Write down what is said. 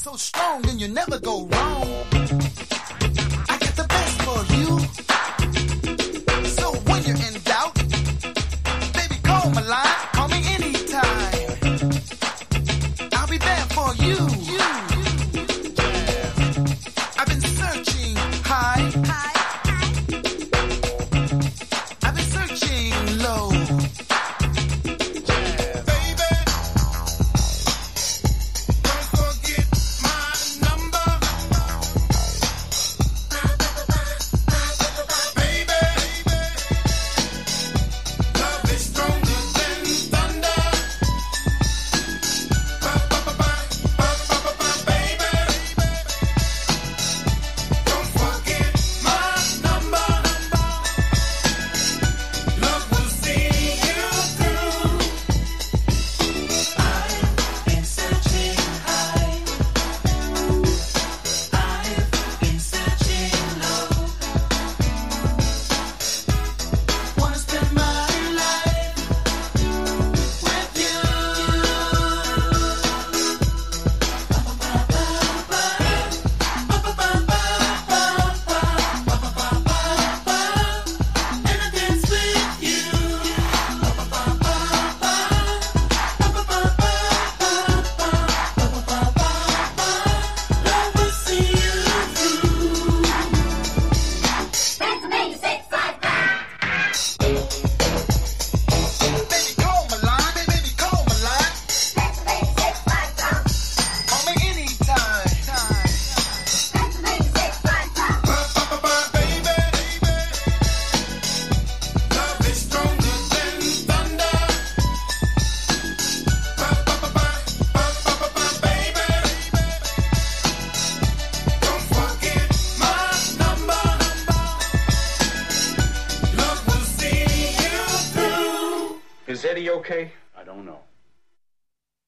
so strong, and you never go wrong. I got the best for you. So when you're in doubt, baby, call my line. Call me anytime. I'll be there for you. you. Eddie okay? I don't know.